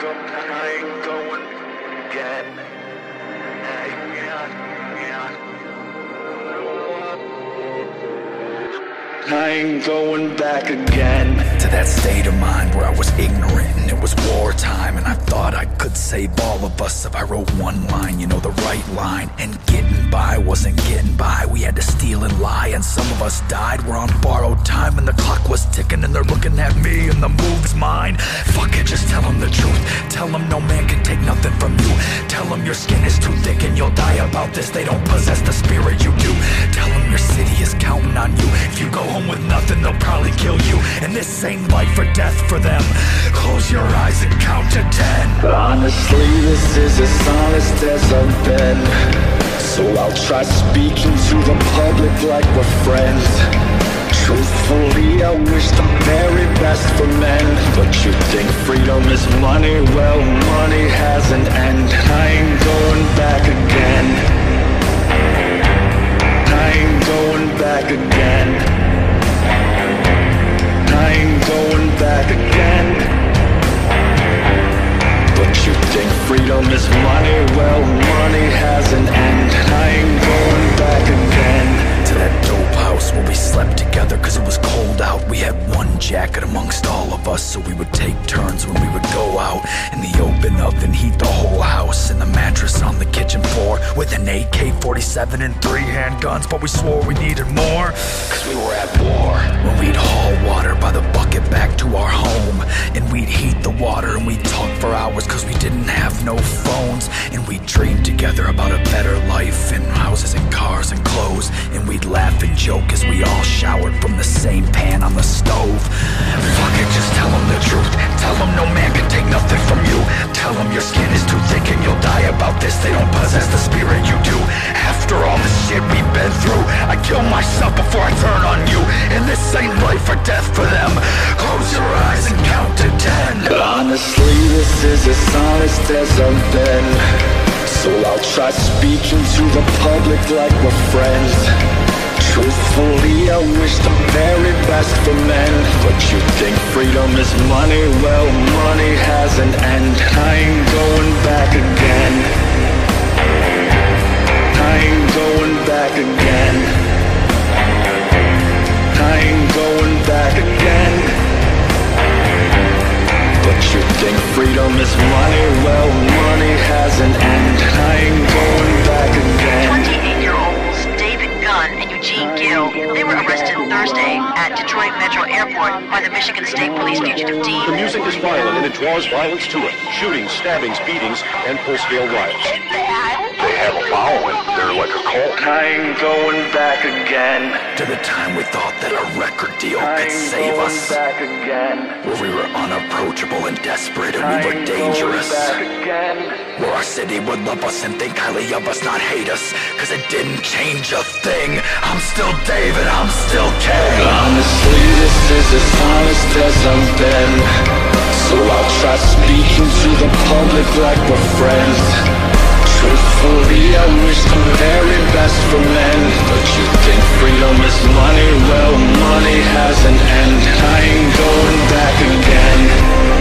I ain't going again. I ain't going back again. To that state of mind where I was ignorant and it was wartime And I thought I could save all of us if I wrote one line, you know, the right line. And getting by wasn't getting by, we had to steal and lie And some of us died, we're on borrowed time And the clock was ticking and they're looking at me and the move's mine. Fuck it, just tell them the truth. Tell them no man can take nothing from you. Tell them your skin is too thick and you'll die about this. They don't possess the spirit you on you If you go home with nothing, they'll probably kill you And this ain't life or death for them Close your eyes and count to ten Honestly, this is as honest as I've been. So I'll try speaking to the public like we're friends. Truthfully, I wish the very best for men. But you think freedom is money? Well, money has an end. I ain't going back again. I ain't going back again. I ain't going back again. But you think freedom is money? Well, money has an end. I ain't going back again. To that dope house where we slept together it was cold out We had one jacket amongst all of us so we would take turns when we would go out In the open oven, heat the whole house And the mattress on the With an AK-47 and three handguns But we swore we needed more. Cause we were at war. When we'd haul water by the bucket back to our home. And we'd heat the water and we'd talk for hours Cause we didn't have no phones. And we'd dream together about a better life And houses and cars and clothes. And we'd laugh and joke as we all showered from the same pan on the stove. Fuck honest as I've been. So I'll try speaking to the public like we're friends. Truthfully, I wish the very best for men. But you think freedom is money? Well, money has an end. I ain't going back again. Think freedom is money? Well, money has an end. I ain't going back again. 28-year-olds David Gunn and Eugene Gill, they were arrested Thursday at Detroit Metro Airport by the Michigan State Police fugitive team. The music is violent and it draws violence to it. Shootings, stabbings, beatings, and full-scale riots. Have a following. They're like a cult. I ain't going back again. To the time we thought that a record deal could save going us back again. Where we were unapproachable and desperate and we were dangerous going back again. Where our city would love us and think highly of us, not hate us Cause it didn't change a thing I'm still David, I'm still King Honestly, this is as honest as I've been. So I'll try speaking to the public like we're friends. Truthful, I wish the very best for men. But you think freedom is money? Well, money has an end. I ain't going back again.